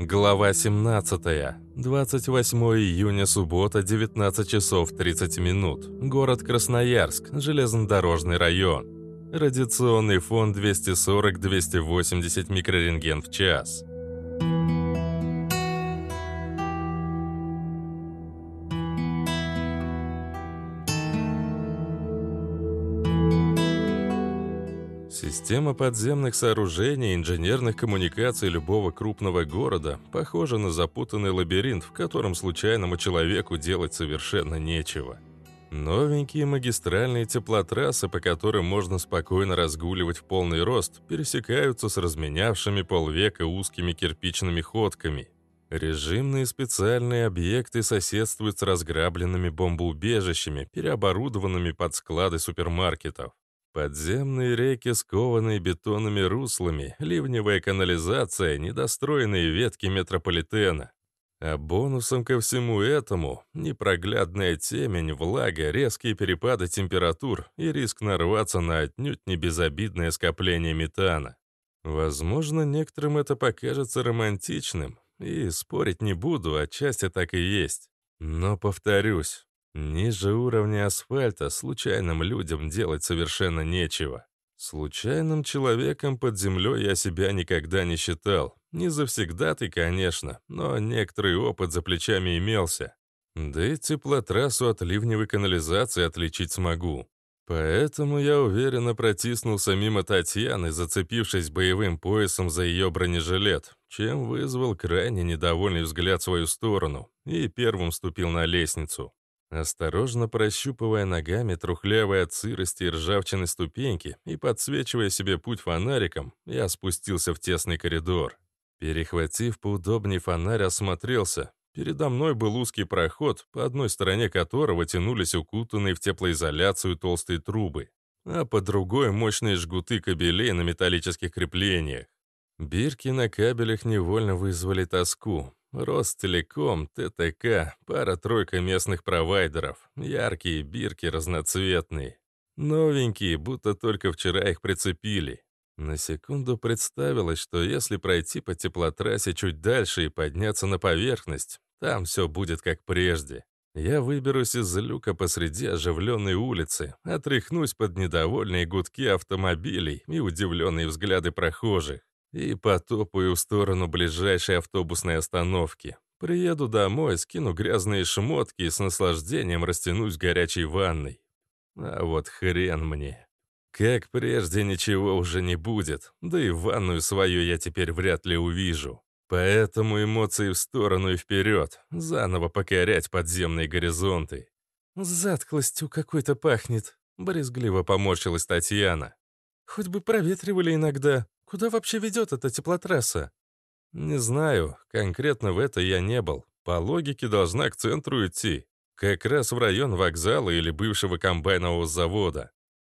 Глава 17. 28 июня, суббота, 19 часов 30 минут. Город Красноярск, железнодорожный район. Радиационный фон 240-280 микрорентген в час. Система подземных сооружений и инженерных коммуникаций любого крупного города похожа на запутанный лабиринт, в котором случайному человеку делать совершенно нечего. Новенькие магистральные теплотрассы, по которым можно спокойно разгуливать в полный рост, пересекаются с разменявшими полвека узкими кирпичными ходками. Режимные специальные объекты соседствуют с разграбленными бомбоубежищами, переоборудованными под склады супермаркетов. Подземные реки, скованные бетонными руслами, ливневая канализация, недостроенные ветки метрополитена. А бонусом ко всему этому — непроглядная темень, влага, резкие перепады температур и риск нарваться на отнюдь не безобидное скопление метана. Возможно, некоторым это покажется романтичным, и спорить не буду, отчасти так и есть. Но повторюсь, Ниже уровня асфальта случайным людям делать совершенно нечего. Случайным человеком под землей я себя никогда не считал. Не завсегдатый, конечно, но некоторый опыт за плечами имелся. Да и теплотрассу от ливневой канализации отличить смогу. Поэтому я уверенно протиснулся мимо Татьяны, зацепившись боевым поясом за ее бронежилет, чем вызвал крайне недовольный взгляд в свою сторону, и первым ступил на лестницу. Осторожно прощупывая ногами трухлявые от сырости и ржавчины ступеньки и подсвечивая себе путь фонариком, я спустился в тесный коридор. Перехватив поудобнее фонарь, осмотрелся. Передо мной был узкий проход, по одной стороне которого тянулись укутанные в теплоизоляцию толстые трубы, а по другой — мощные жгуты кабелей на металлических креплениях. Бирки на кабелях невольно вызвали тоску. Ростелеком, ТТК, пара-тройка местных провайдеров, яркие бирки разноцветные. Новенькие, будто только вчера их прицепили. На секунду представилось, что если пройти по теплотрассе чуть дальше и подняться на поверхность, там все будет как прежде. Я выберусь из люка посреди оживленной улицы, отряхнусь под недовольные гудки автомобилей и удивленные взгляды прохожих и потопаю в сторону ближайшей автобусной остановки. Приеду домой, скину грязные шмотки и с наслаждением растянусь в горячей ванной. А вот хрен мне. Как прежде ничего уже не будет, да и ванную свою я теперь вряд ли увижу. Поэтому эмоции в сторону и вперед, заново покорять подземные горизонты. «Затхлостью какой-то пахнет», — брезгливо поморщилась Татьяна. «Хоть бы проветривали иногда, Куда вообще ведет эта теплотрасса? Не знаю, конкретно в это я не был. По логике должна к центру идти. Как раз в район вокзала или бывшего комбайнового завода.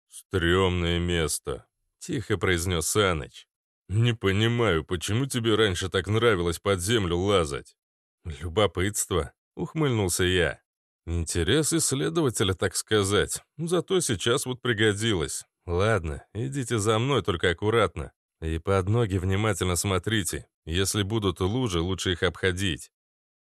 «Стремное место», — тихо произнес Саныч. «Не понимаю, почему тебе раньше так нравилось под землю лазать?» «Любопытство», — ухмыльнулся я. «Интерес исследователя, так сказать. Зато сейчас вот пригодилось. Ладно, идите за мной, только аккуратно. И под ноги внимательно смотрите. Если будут лужи, лучше их обходить.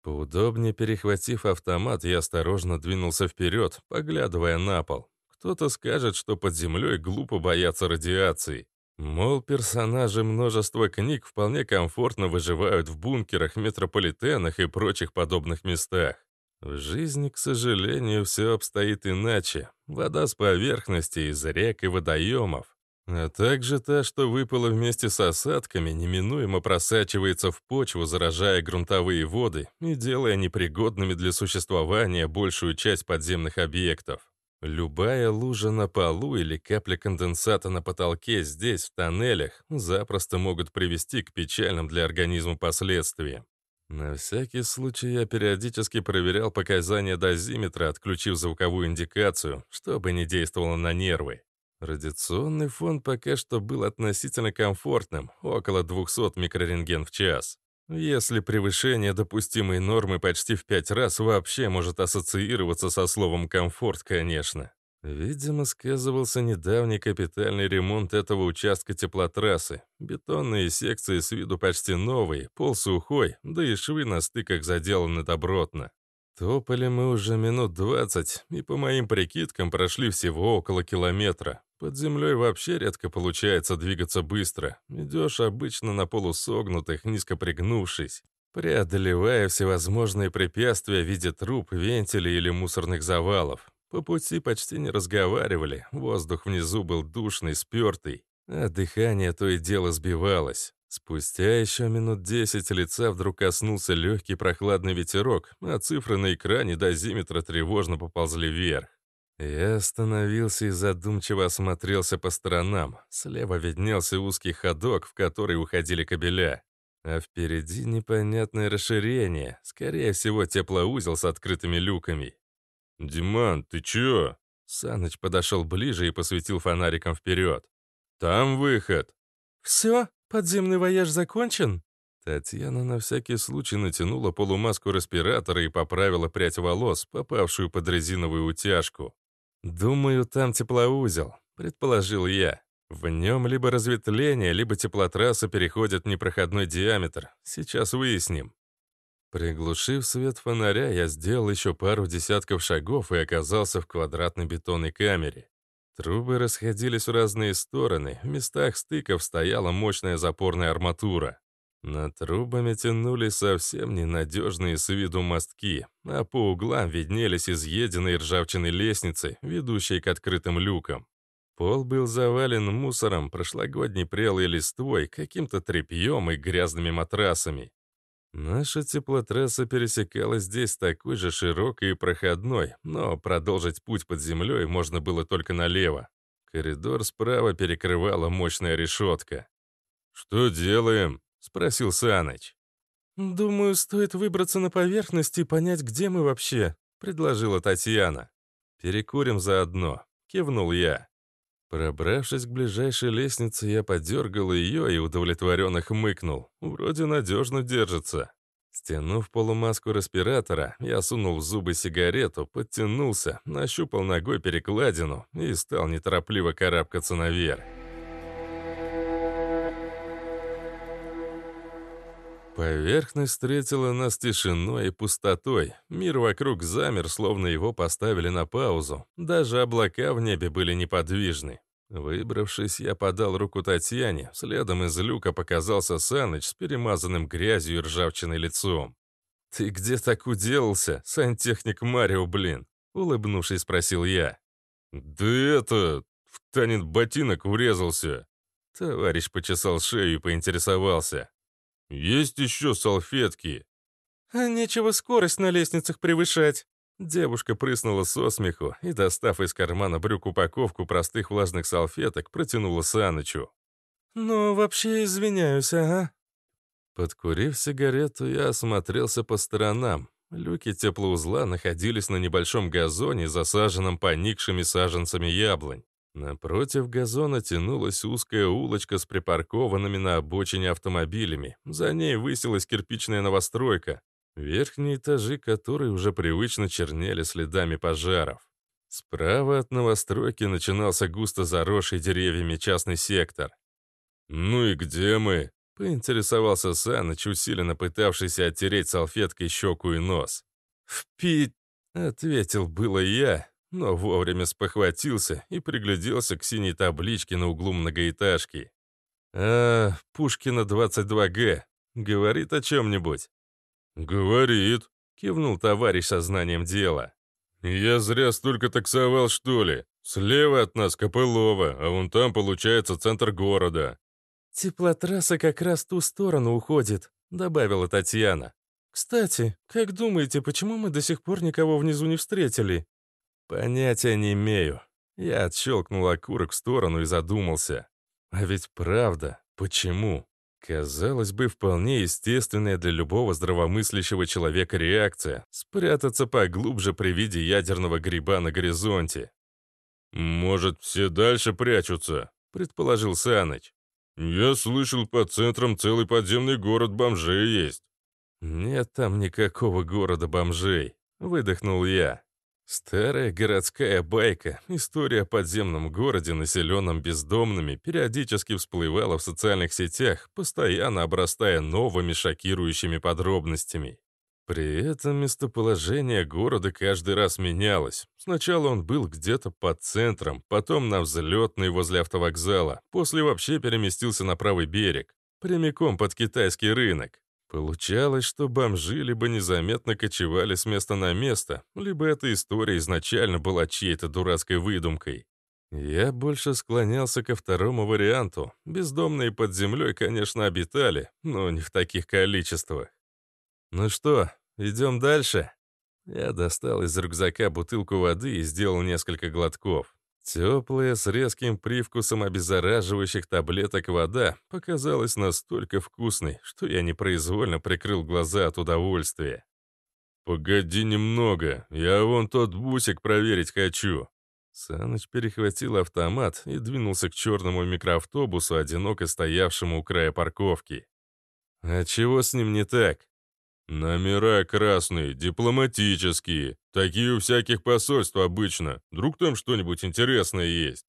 Поудобнее перехватив автомат, я осторожно двинулся вперед, поглядывая на пол. Кто-то скажет, что под землей глупо бояться радиации. Мол, персонажи множества книг вполне комфортно выживают в бункерах, метрополитенах и прочих подобных местах. В жизни, к сожалению, все обстоит иначе. Вода с поверхности, из рек и водоемов. А также та, что выпала вместе с осадками, неминуемо просачивается в почву, заражая грунтовые воды и делая непригодными для существования большую часть подземных объектов. Любая лужа на полу или капля конденсата на потолке здесь, в тоннелях, запросто могут привести к печальным для организма последствиям. На всякий случай я периодически проверял показания дозиметра, отключив звуковую индикацию, чтобы не действовало на нервы. Радиационный фон пока что был относительно комфортным, около 200 микрорентген в час. Если превышение допустимой нормы почти в пять раз вообще может ассоциироваться со словом «комфорт», конечно. Видимо, сказывался недавний капитальный ремонт этого участка теплотрассы. Бетонные секции с виду почти новые, пол сухой, да и швы на стыках заделаны добротно. Топали мы уже минут двадцать, и по моим прикидкам прошли всего около километра. Под землей вообще редко получается двигаться быстро. Идешь обычно на полусогнутых, низко пригнувшись, преодолевая всевозможные препятствия в виде труб, вентилей или мусорных завалов. По пути почти не разговаривали, воздух внизу был душный, спертый, а дыхание то и дело сбивалось. Спустя еще минут десять лица вдруг коснулся легкий прохладный ветерок, а цифры на экране дозиметра тревожно поползли вверх. Я остановился и задумчиво осмотрелся по сторонам. Слева виднелся узкий ходок, в который уходили кабеля. А впереди непонятное расширение, скорее всего, теплоузел с открытыми люками. «Диман, ты чё?» Саныч подошел ближе и посветил фонариком вперед. «Там выход». «Все? Подземный вояж закончен?» Татьяна на всякий случай натянула полумаску респиратора и поправила прядь волос, попавшую под резиновую утяжку. «Думаю, там теплоузел», — предположил я. В нем либо разветвление, либо теплотрасса переходит непроходной диаметр. Сейчас выясним. Приглушив свет фонаря, я сделал еще пару десятков шагов и оказался в квадратной бетонной камере. Трубы расходились в разные стороны, в местах стыков стояла мощная запорная арматура. Над трубами тянулись совсем ненадежные с виду мостки, а по углам виднелись изъеденные ржавчиной лестницы, ведущие к открытым люкам. Пол был завален мусором, прошлогодней прелой листвой, каким-то тряпьем и грязными матрасами. Наша теплотрасса пересекалась здесь такой же широкой и проходной, но продолжить путь под землей можно было только налево. Коридор справа перекрывала мощная решетка. «Что делаем?» — спросил Саныч. «Думаю, стоит выбраться на поверхность и понять, где мы вообще», — предложила Татьяна. «Перекурим заодно», — кивнул я. Пробравшись к ближайшей лестнице, я подергал ее и удовлетворенно хмыкнул. Вроде надежно держится. Стянув полумаску респиратора, я сунул в зубы сигарету, подтянулся, нащупал ногой перекладину и стал неторопливо карабкаться наверх. Поверхность встретила нас тишиной и пустотой. Мир вокруг замер, словно его поставили на паузу. Даже облака в небе были неподвижны. Выбравшись, я подал руку Татьяне. Следом из люка показался Саныч с перемазанным грязью и ржавчиной лицом. «Ты где так уделался, сантехник Марио, блин?» Улыбнувшись, спросил я. «Да это... в танин ботинок врезался». Товарищ почесал шею и поинтересовался. «Есть еще салфетки?» «А нечего скорость на лестницах превышать». Девушка прыснула со смеху и, достав из кармана брюк упаковку простых влажных салфеток, протянула Санычу. «Ну, вообще извиняюсь, ага». Подкурив сигарету, я осмотрелся по сторонам. Люки теплоузла находились на небольшом газоне, засаженном поникшими саженцами яблонь. Напротив газона тянулась узкая улочка с припаркованными на обочине автомобилями. За ней высилась кирпичная новостройка, верхние этажи которой уже привычно чернели следами пожаров. Справа от новостройки начинался густо заросший деревьями частный сектор. «Ну и где мы?» — поинтересовался Саныч, усиленно пытавшийся оттереть салфеткой щеку и нос. «Впить!» — ответил было я, но вовремя спохватился и пригляделся к синей табличке на углу многоэтажки. «А, Пушкина 22Г. Говорит о чем-нибудь?» «Говорит», — кивнул товарищ со знанием дела. «Я зря столько таксовал, что ли? Слева от нас Копылова, а вон там, получается, центр города». «Теплотрасса как раз в ту сторону уходит», — добавила Татьяна. «Кстати, как думаете, почему мы до сих пор никого внизу не встретили?» Понятия не имею. Я отщелкнул окурок в сторону и задумался. А ведь правда, почему? Казалось бы, вполне естественная для любого здравомыслящего человека реакция — спрятаться поглубже при виде ядерного гриба на горизонте. «Может, все дальше прячутся?» — предположил Саныч. «Я слышал, по центрам целый подземный город бомжей есть». «Нет там никакого города бомжей», — выдохнул я. Старая городская байка, история о подземном городе, населенном бездомными, периодически всплывала в социальных сетях, постоянно обрастая новыми шокирующими подробностями. При этом местоположение города каждый раз менялось. Сначала он был где-то под центром, потом на взлетной возле автовокзала, после вообще переместился на правый берег, прямиком под китайский рынок. Получалось, что бомжи либо незаметно кочевали с места на место, либо эта история изначально была чьей-то дурацкой выдумкой. Я больше склонялся ко второму варианту. Бездомные под землей, конечно, обитали, но не в таких количествах. «Ну что, идем дальше?» Я достал из рюкзака бутылку воды и сделал несколько глотков. Теплая, с резким привкусом обеззараживающих таблеток вода показалась настолько вкусной, что я непроизвольно прикрыл глаза от удовольствия. «Погоди немного, я вон тот бусик проверить хочу». Саныч перехватил автомат и двинулся к черному микроавтобусу, одиноко стоявшему у края парковки. «А чего с ним не так?» «Номера красные, дипломатические. Такие у всяких посольств обычно. Вдруг там что-нибудь интересное есть?»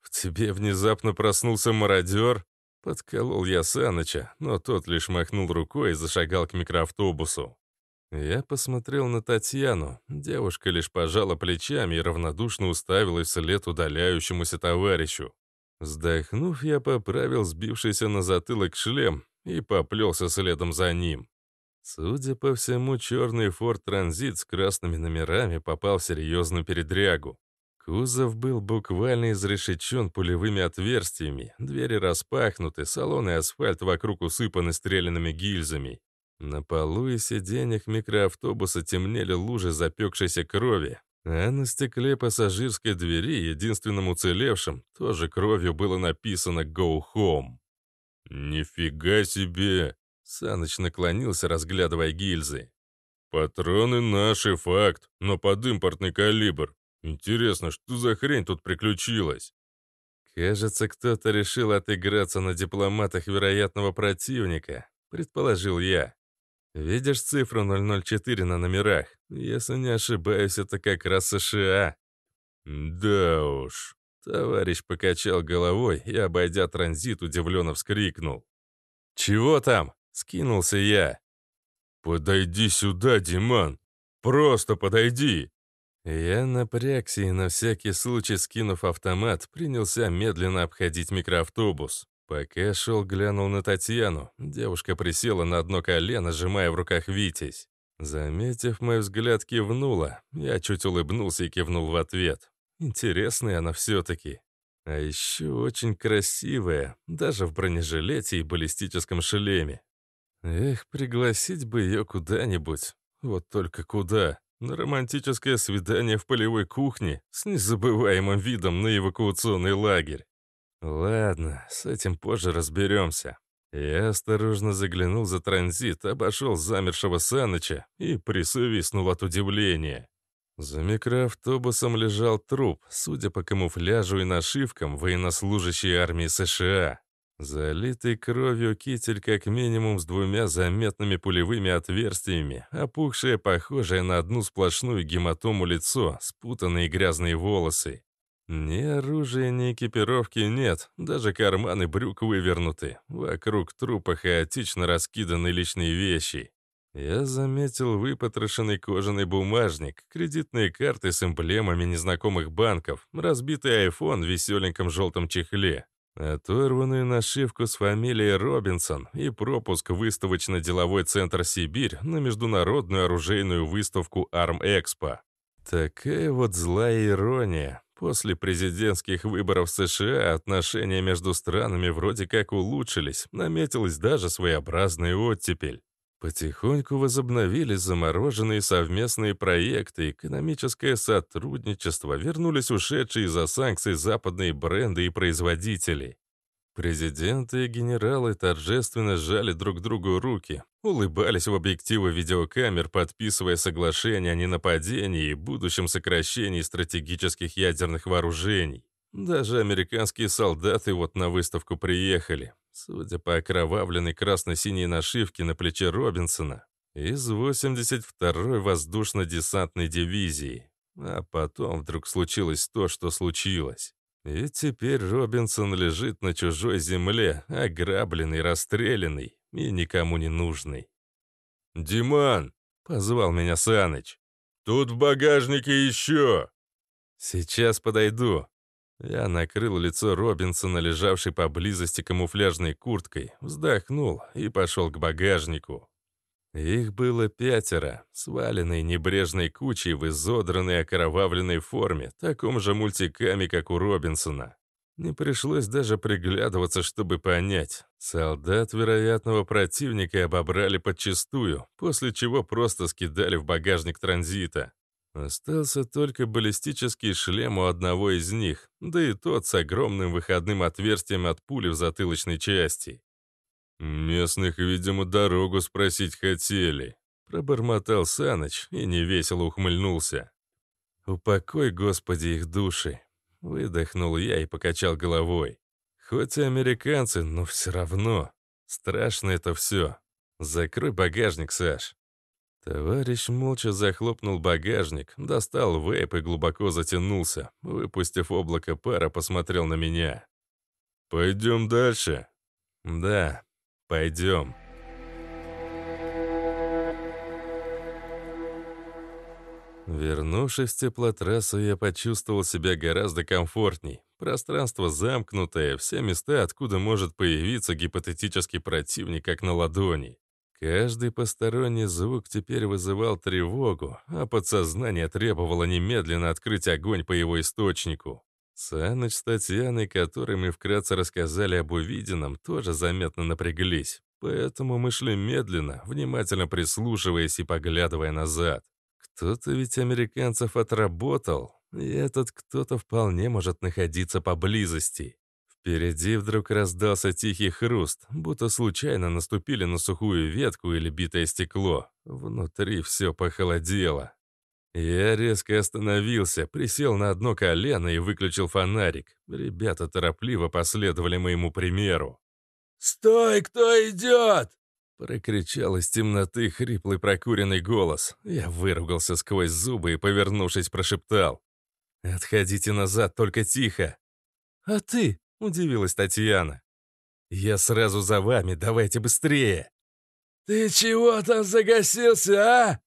«В тебе внезапно проснулся мародер?» Подколол я Саныча, но тот лишь махнул рукой и зашагал к микроавтобусу. Я посмотрел на Татьяну. Девушка лишь пожала плечами и равнодушно уставилась вслед удаляющемуся товарищу. Вздохнув, я поправил сбившийся на затылок шлем и поплелся следом за ним. Судя по всему, черный Ford Transit с красными номерами попал в серьезную передрягу. Кузов был буквально изрешечен пулевыми отверстиями, двери распахнуты, салон и асфальт вокруг усыпаны стрелянными гильзами. На полу и сиденьях микроавтобуса темнели лужи запекшейся крови, а на стекле пассажирской двери, единственным уцелевшим, тоже кровью было написано «Go Home». «Нифига себе!» Саныч наклонился, разглядывая гильзы. «Патроны наши, факт, но под импортный калибр. Интересно, что за хрень тут приключилась?» «Кажется, кто-то решил отыграться на дипломатах вероятного противника», — предположил я. «Видишь цифру 004 на номерах? Если не ошибаюсь, это как раз США». «Да уж». Товарищ покачал головой и, обойдя транзит, удивленно вскрикнул. «Чего там?» Скинулся я. «Подойди сюда, Диман! Просто подойди!» Я напрягся и на всякий случай, скинув автомат, принялся медленно обходить микроавтобус. Пока шел, глянул на Татьяну. Девушка присела на одно колено, сжимая в руках Витязь. Заметив мой взгляд, кивнула. Я чуть улыбнулся и кивнул в ответ. Интересная она все-таки. А еще очень красивая, даже в бронежилете и баллистическом шлеме. Эх, пригласить бы ее куда-нибудь. Вот только куда? На романтическое свидание в полевой кухне с незабываемым видом на эвакуационный лагерь. Ладно, с этим позже разберемся. Я осторожно заглянул за транзит, обошел замершего Саныча и присовистнул от удивления. За микроавтобусом лежал труп, судя по камуфляжу и нашивкам, военнослужащей армии США. Залитый кровью китель как минимум с двумя заметными пулевыми отверстиями, опухшее, похожее на одну сплошную гематому лицо, спутанные грязные волосы. Ни оружия, ни экипировки нет, даже карманы брюк вывернуты. Вокруг трупа хаотично раскиданы личные вещи. Я заметил выпотрошенный кожаный бумажник, кредитные карты с эмблемами незнакомых банков, разбитый айфон в веселеньком желтом чехле, Оторванную нашивку с фамилией Робинсон и пропуск в выставочно-деловой центр «Сибирь» на международную оружейную выставку «Арм-Экспо». Такая вот злая ирония. После президентских выборов США отношения между странами вроде как улучшились, наметилась даже своеобразная оттепель. Потихоньку возобновились замороженные совместные проекты, экономическое сотрудничество, вернулись ушедшие из-за санкций западные бренды и производители. Президенты и генералы торжественно сжали друг другу руки, улыбались в объективы видеокамер, подписывая соглашения о ненападении и будущем сокращении стратегических ядерных вооружений. Даже американские солдаты вот на выставку приехали. Судя по окровавленной красно-синей нашивке на плече Робинсона, из 82-й воздушно-десантной дивизии. А потом вдруг случилось то, что случилось. И теперь Робинсон лежит на чужой земле, ограбленный, расстрелянный и никому не нужный. «Диман!» — позвал меня Саныч. «Тут в багажнике еще!» «Сейчас подойду». Я накрыл лицо Робинсона, лежавшей поблизости камуфляжной курткой, вздохнул и пошел к багажнику. Их было пятеро, сваленные небрежной кучей в изодранной окровавленной форме, таком же мультиками, как у Робинсона. Не пришлось даже приглядываться, чтобы понять. Солдат вероятного противника обобрали подчистую, после чего просто скидали в багажник транзита. Остался только баллистический шлем у одного из них, да и тот с огромным выходным отверстием от пули в затылочной части. «Местных, видимо, дорогу спросить хотели», — пробормотал Саныч и невесело ухмыльнулся. «Упокой, Господи, их души!» — выдохнул я и покачал головой. «Хоть и американцы, но все равно. Страшно это все. Закрой багажник, Саш». Товарищ молча захлопнул багажник, достал вейп и глубоко затянулся. Выпустив облако пара, посмотрел на меня. «Пойдем дальше?» «Да, Пойдем. Вернувшись в теплотрассу, я почувствовал себя гораздо комфортней. Пространство замкнутое, все места, откуда может появиться гипотетический противник, как на ладони. Каждый посторонний звук теперь вызывал тревогу, а подсознание требовало немедленно открыть огонь по его источнику. Саныч с Татьяной, которым мы вкратце рассказали об увиденном, тоже заметно напряглись. Поэтому мы шли медленно, внимательно прислушиваясь и поглядывая назад. Кто-то ведь американцев отработал, и этот кто-то вполне может находиться поблизости. Впереди вдруг раздался тихий хруст, будто случайно наступили на сухую ветку или битое стекло. Внутри все похолодело. Я резко остановился, присел на одно колено и выключил фонарик. Ребята торопливо последовали моему примеру. «Стой, кто идет!» Прокричал из темноты хриплый прокуренный голос. Я выругался сквозь зубы и, повернувшись, прошептал. «Отходите назад, только тихо!» «А ты?» — удивилась Татьяна. «Я сразу за вами, давайте быстрее!» «Ты чего там загасился, а?»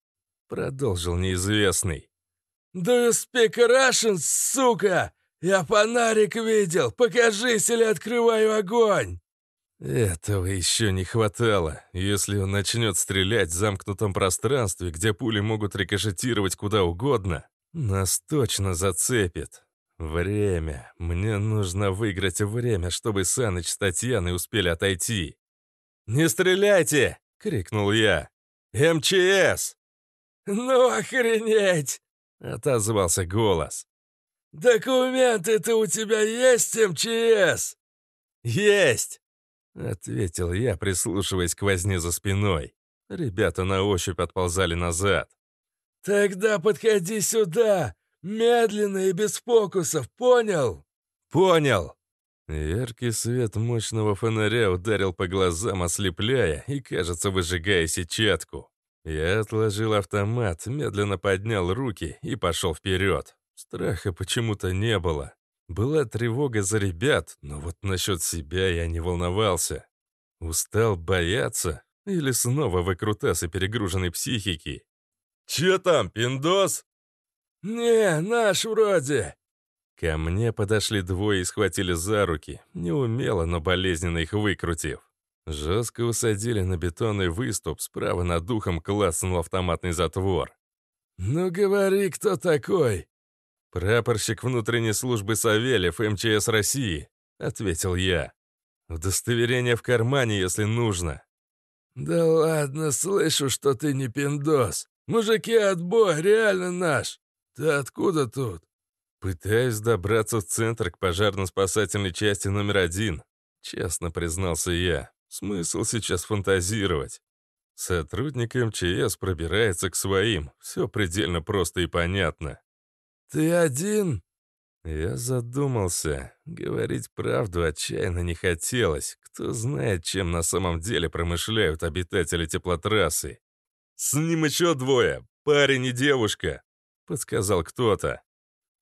Продолжил неизвестный. «Do you speak Russian, сука? Я фонарик видел. Покажись или открываю огонь!» Этого еще не хватало. Если он начнет стрелять в замкнутом пространстве, где пули могут рикошетировать куда угодно, нас точно зацепит. Время. Мне нужно выиграть время, чтобы Саныч с Татьяной успели отойти. «Не стреляйте!» — крикнул я. «МЧС!» «Ну, охренеть!» — отозвался голос. «Документы-то у тебя есть, МЧС?» «Есть!» — ответил я, прислушиваясь к возне за спиной. Ребята на ощупь отползали назад. «Тогда подходи сюда! Медленно и без фокусов, понял?» «Понял!» Яркий свет мощного фонаря ударил по глазам, ослепляя и, кажется, выжигая сетчатку. Я отложил автомат, медленно поднял руки и пошел вперед. Страха почему-то не было. Была тревога за ребят, но вот насчет себя я не волновался. Устал бояться или снова выкрутасы перегруженной психики? «Че там, пиндос?» «Не, наш вроде». Ко мне подошли двое и схватили за руки, неумело, но болезненно их выкрутив. Жестко усадили на бетонный выступ, справа над духом класснул автоматный затвор. «Ну говори, кто такой?» «Прапорщик внутренней службы Савельев, МЧС России», — ответил я. «Удостоверение в кармане, если нужно». «Да ладно, слышу, что ты не пиндос. Мужики, отбой, реально наш. Ты откуда тут?» «Пытаюсь добраться в центр к пожарно-спасательной части номер один», — честно признался я. Смысл сейчас фантазировать. Сотрудник МЧС пробирается к своим. Все предельно просто и понятно. «Ты один?» Я задумался. Говорить правду отчаянно не хотелось. Кто знает, чем на самом деле промышляют обитатели теплотрассы. С ним еще двое. Парень и девушка. Подсказал кто-то.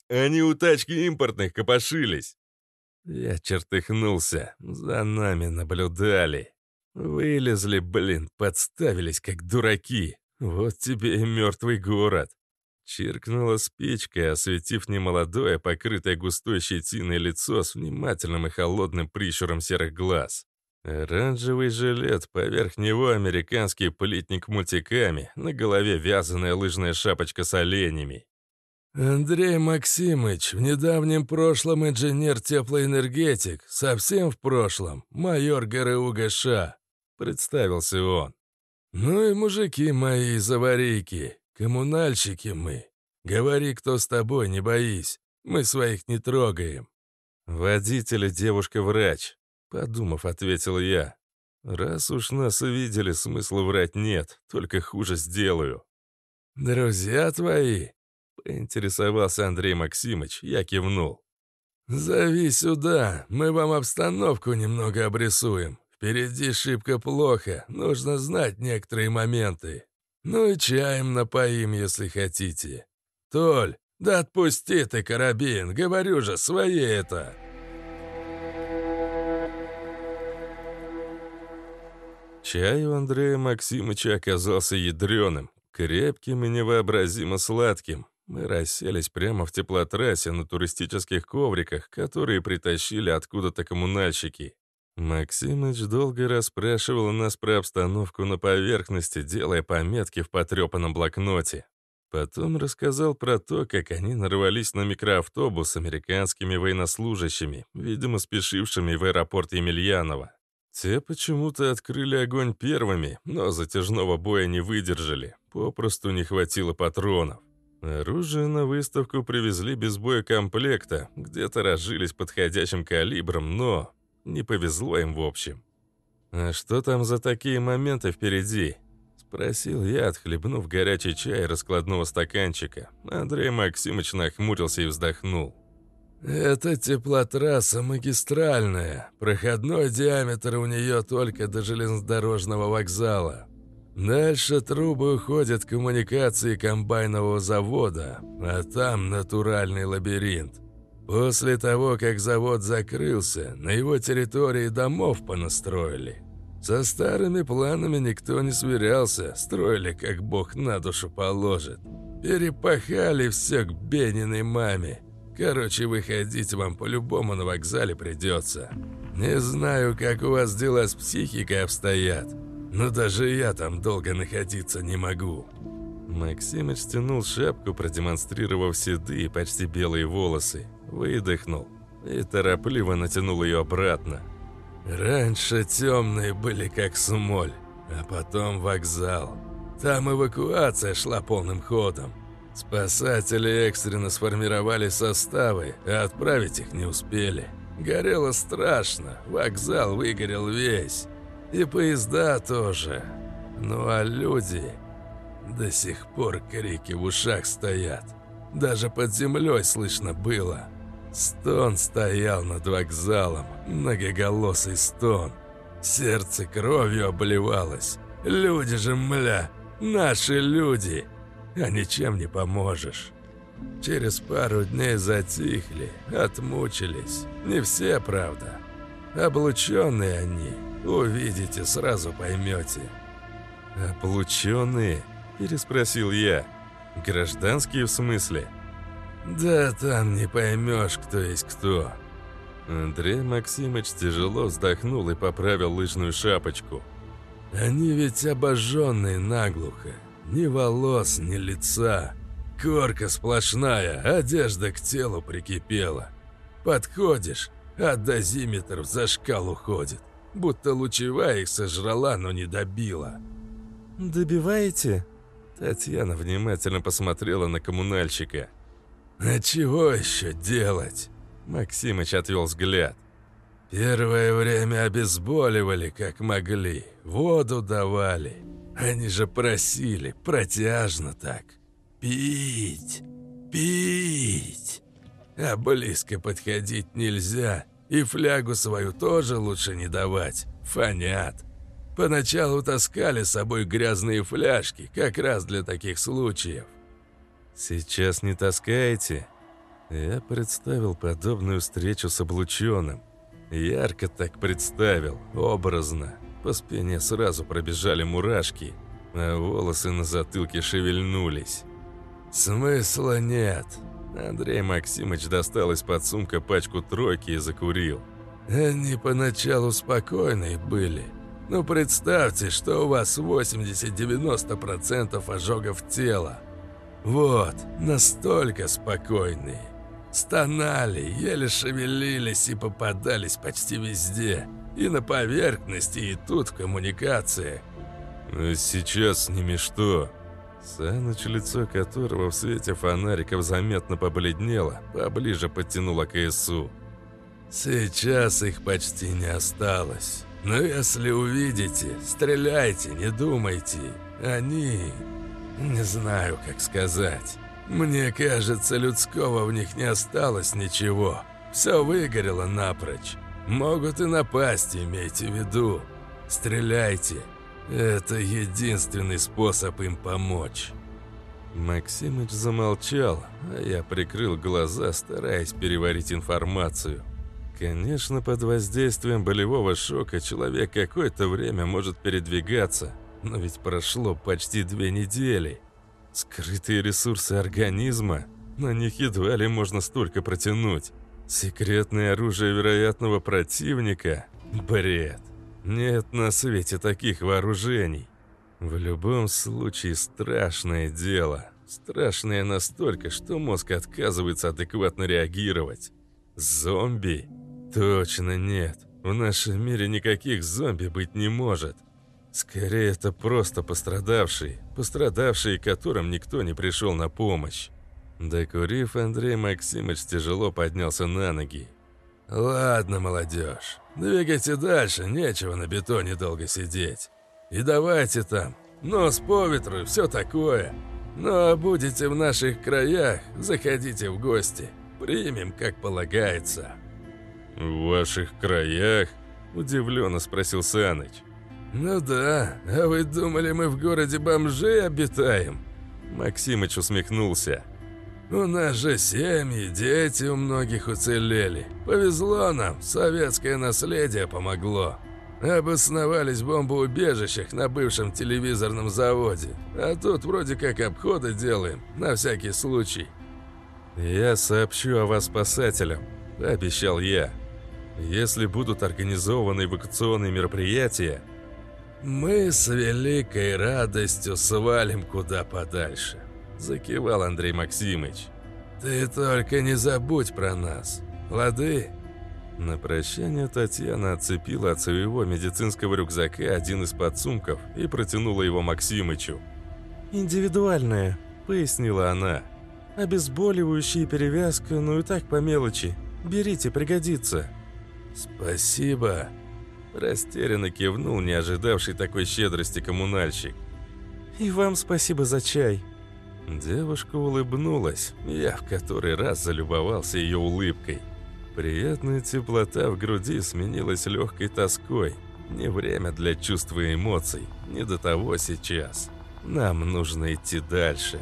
«Они у тачки импортных копошились!» Я чертыхнулся. За нами наблюдали. Вылезли, блин, подставились, как дураки. Вот тебе и мертвый город. Чиркнула спичкой, осветив немолодое, покрытое густой щетиной лицо с внимательным и холодным прищуром серых глаз. Оранжевый жилет, поверх него американский плитник мультиками, на голове вязаная лыжная шапочка с оленями. «Андрей Максимыч, в недавнем прошлом инженер-теплоэнергетик, совсем в прошлом, майор ГРУ ГШ», — представился он. «Ну и мужики мои из аварийки, коммунальщики мы. Говори, кто с тобой, не боись, мы своих не трогаем». «Водитель и девушка-врач», Подумав, ответил я. Раз уж нас увидели, смысла врать нет, только хуже сделаю. «Друзья твои?» — поинтересовался Андрей Максимыч, я кивнул. «Зови сюда, мы вам обстановку немного обрисуем. Впереди шибко плохо, нужно знать некоторые моменты. Ну и чаем напоим, если хотите. Толь, да отпусти ты карабин, говорю же, свои это!» Чай у Андрея Максимовича оказался ядреным, крепким и невообразимо сладким. Мы расселись прямо в теплотрассе на туристических ковриках, которые притащили откуда-то коммунальщики. Максимыч долго расспрашивал нас про обстановку на поверхности, делая пометки в потрепанном блокноте. Потом рассказал про то, как они нарвались на микроавтобус с американскими военнослужащими, видимо, спешившими в аэропорт Емельянова. Те почему-то открыли огонь первыми, но затяжного боя не выдержали. Попросту не хватило патронов. Оружие на выставку привезли без боекомплекта, где-то разжились подходящим калибром, но не повезло им в общем. «А что там за такие моменты впереди?» Спросил я, отхлебнув горячий чай раскладного стаканчика. Андрей Максимович нахмурился и вздохнул. «Это теплотрасса магистральная. Проходной диаметр у нее только до железнодорожного вокзала. Дальше трубы уходят в коммуникации комбайнового завода, а там натуральный лабиринт. После того, как завод закрылся, на его территории домов понастроили. Со старыми планами никто не сверялся, строили, как бог на душу положит. Перепахали все к Бениной маме. Короче, выходить вам по-любому на вокзале придется. Не знаю, как у вас дела с психикой обстоят, но даже я там долго находиться не могу». Максимыч стянул шапку, продемонстрировав седые, почти белые волосы, выдохнул и торопливо натянул ее обратно. «Раньше темные были как смоль, а потом вокзал. Там эвакуация шла полным ходом. Спасатели экстренно сформировали составы, а отправить их не успели. Горело страшно, вокзал выгорел весь. И поезда тоже. Ну а люди... До сих пор крики в ушах стоят. Даже под землей слышно было. Стон стоял над вокзалом, многоголосый стон. Сердце кровью обливалось. Люди же, мля, наши люди а ничем не поможешь. Через пару дней затихли, отмучились. Не все, правда. Облученные они, увидите, сразу поймете. «Облученные?» – переспросил я. «Гражданские в смысле?» «Да там не поймешь, кто есть кто». Андрей Максимович тяжело вздохнул и поправил лыжную шапочку. «Они ведь обожженные наглухо. Ни волос, ни лица. Корка сплошная, одежда к телу прикипела. Подходишь, а дозиметр в зашкал уходит. Будто лучевая их сожрала, но не добила. «Добиваете?» Татьяна внимательно посмотрела на коммунальщика. «А чего еще делать?» Максимыч отвел взгляд. «Первое время обезболивали, как могли, воду давали. Они же просили, протяжно так. Пить, пить. А близко подходить нельзя, и флягу свою тоже лучше не давать, фонят. Поначалу таскали с собой грязные фляжки, как раз для таких случаев. Сейчас не таскаете?» Я представил подобную встречу с облученным. Ярко так представил, образно. По спине сразу пробежали мурашки, а волосы на затылке шевельнулись. «Смысла нет». Андрей Максимович достал из-под сумка пачку тройки и закурил. «Они поначалу спокойные были. Но представьте, что у вас 80-90% ожогов тела. Вот, настолько спокойные. Стонали, еле шевелились и попадались почти везде. И на поверхности, и тут в коммуникации. Сейчас с ними что? Саныч, лицо которого в свете фонариков заметно побледнело, поближе подтянуло к ИСУ. Сейчас их почти не осталось. Но если увидите, стреляйте, не думайте. Они... Не знаю, как сказать. Мне кажется, людского в них не осталось ничего. Все выгорело напрочь. Могут и напасть, имейте в виду. Стреляйте. Это единственный способ им помочь. Максимыч замолчал, а я прикрыл глаза, стараясь переварить информацию. Конечно, под воздействием болевого шока человек какое-то время может передвигаться, но ведь прошло почти две недели. Скрытые ресурсы организма, на них едва ли можно столько протянуть. Секретное оружие вероятного противника – бред. Нет на свете таких вооружений. В любом случае страшное дело. Страшное настолько, что мозг отказывается адекватно реагировать. Зомби? Точно нет. В нашем мире никаких зомби быть не может. Скорее, это просто пострадавшие, пострадавшие, которым никто не пришел на помощь. Докурив, Андрей Максимович тяжело поднялся на ноги. «Ладно, молодежь, двигайте дальше, нечего на бетоне долго сидеть. И давайте там, нос по ветру и все такое. Ну а будете в наших краях, заходите в гости, примем, как полагается». «В ваших краях?» – удивленно спросил Саныч. «Ну да, а вы думали, мы в городе бомжей обитаем?» Максимыч усмехнулся. «У нас же семьи, дети у многих уцелели. Повезло нам, советское наследие помогло. Обосновались в бомбоубежищах на бывшем телевизорном заводе. А тут вроде как обходы делаем, на всякий случай». «Я сообщу о вас спасателям», – обещал я. Если будут организованы эвакуационные мероприятия, мы с великой радостью свалим куда подальше, закивал Андрей Максимыч. Ты только не забудь про нас, лады? На прощание Татьяна отцепила от своего медицинского рюкзака один из подсумков и протянула его Максимычу. «Индивидуальное», — пояснила она. «Обезболивающие перевязка, ну и так по мелочи. Берите, пригодится». «Спасибо!» Растерянно кивнул не ожидавший такой щедрости коммунальщик. «И вам спасибо за чай!» Девушка улыбнулась, я в который раз залюбовался ее улыбкой. Приятная теплота в груди сменилась легкой тоской. Не время для чувств и эмоций, не до того сейчас. Нам нужно идти дальше.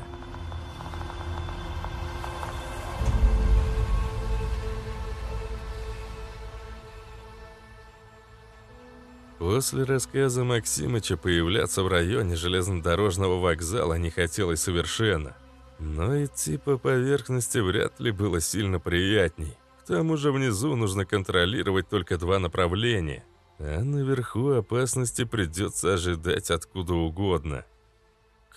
После рассказа Максимыча появляться в районе железнодорожного вокзала не хотелось совершенно. Но идти по поверхности вряд ли было сильно приятней. К тому же внизу нужно контролировать только два направления, а наверху опасности придется ожидать откуда угодно.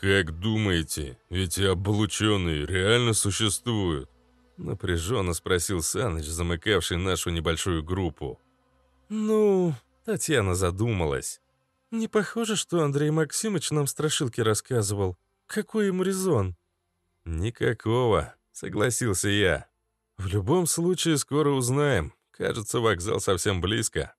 «Как думаете, эти облученные реально существуют?» Напряженно спросил Саныч, замыкавший нашу небольшую группу. «Ну, Татьяна задумалась. «Не похоже, что Андрей Максимович нам страшилки рассказывал. Какой ему резон?» «Никакого», — согласился я. «В любом случае, скоро узнаем. Кажется, вокзал совсем близко».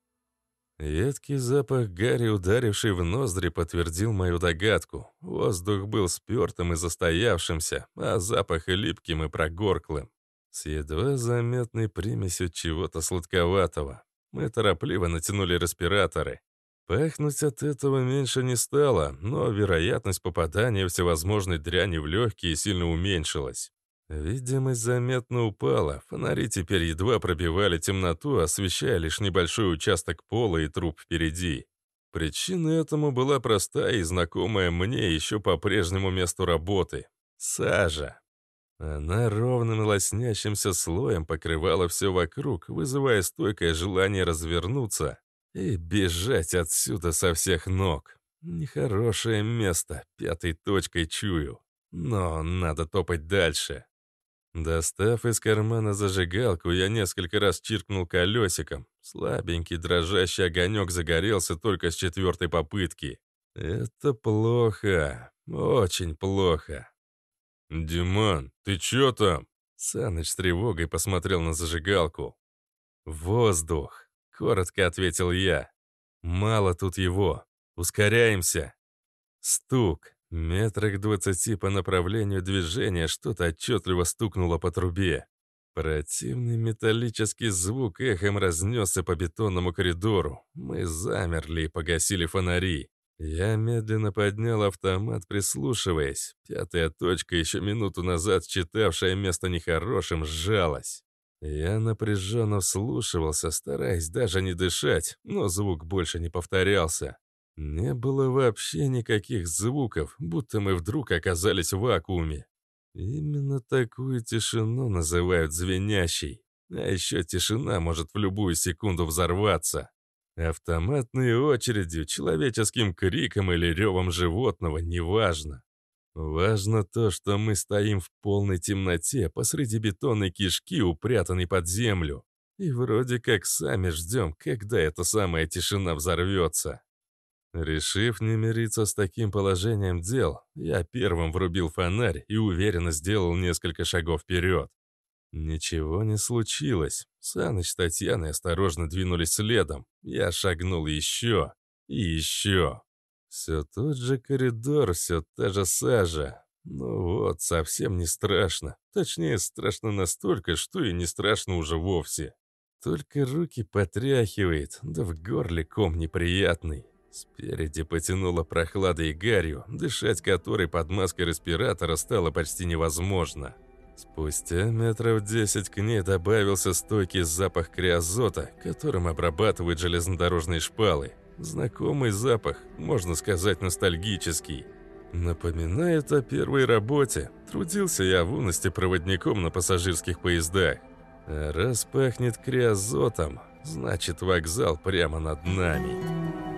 Едкий запах гари, ударивший в ноздри, подтвердил мою догадку. Воздух был спертым и застоявшимся, а запах и липким и прогорклым. С едва заметной примесью чего-то сладковатого. Мы торопливо натянули респираторы. Пахнуть от этого меньше не стало, но вероятность попадания всевозможной дряни в легкие сильно уменьшилась. Видимость заметно упала, фонари теперь едва пробивали темноту, освещая лишь небольшой участок пола и труп впереди. Причина этому была простая и знакомая мне еще по прежнему месту работы. Сажа. Она ровным лоснящимся слоем покрывала все вокруг, вызывая стойкое желание развернуться и бежать отсюда со всех ног. Нехорошее место, пятой точкой чую. Но надо топать дальше. Достав из кармана зажигалку, я несколько раз чиркнул колесиком. Слабенький дрожащий огонек загорелся только с четвертой попытки. Это плохо. Очень плохо. «Диман, ты чё там?» Саныч с тревогой посмотрел на зажигалку. «Воздух», — коротко ответил я. «Мало тут его. Ускоряемся». Стук. Метрах двадцати по направлению движения что-то отчетливо стукнуло по трубе. Противный металлический звук эхом разнесся по бетонному коридору. Мы замерли и погасили фонари. Я медленно поднял автомат, прислушиваясь. Пятая точка, еще минуту назад считавшая место нехорошим, сжалась. Я напряженно вслушивался, стараясь даже не дышать, но звук больше не повторялся. Не было вообще никаких звуков, будто мы вдруг оказались в вакууме. Именно такую тишину называют звенящей. А еще тишина может в любую секунду взорваться. Автоматной очередью, человеческим криком или ревом животного, неважно. Важно то, что мы стоим в полной темноте посреди бетонной кишки, упрятанной под землю. И вроде как сами ждем, когда эта самая тишина взорвется. Решив не мириться с таким положением дел, я первым врубил фонарь и уверенно сделал несколько шагов вперед. Ничего не случилось. Саныч с Татьяной осторожно двинулись следом. Я шагнул еще и еще. Все тот же коридор, все та же сажа. Ну вот, совсем не страшно. Точнее, страшно настолько, что и не страшно уже вовсе. Только руки потряхивает, да в горле ком неприятный. Спереди потянуло прохладой и гарью, дышать которой под маской респиратора стало почти невозможно. Спустя метров десять к ней добавился стойкий запах криозота, которым обрабатывают железнодорожные шпалы. Знакомый запах, можно сказать, ностальгический. Напоминает о первой работе. Трудился я в юности проводником на пассажирских поездах. А раз пахнет криозотом, значит вокзал прямо над нами.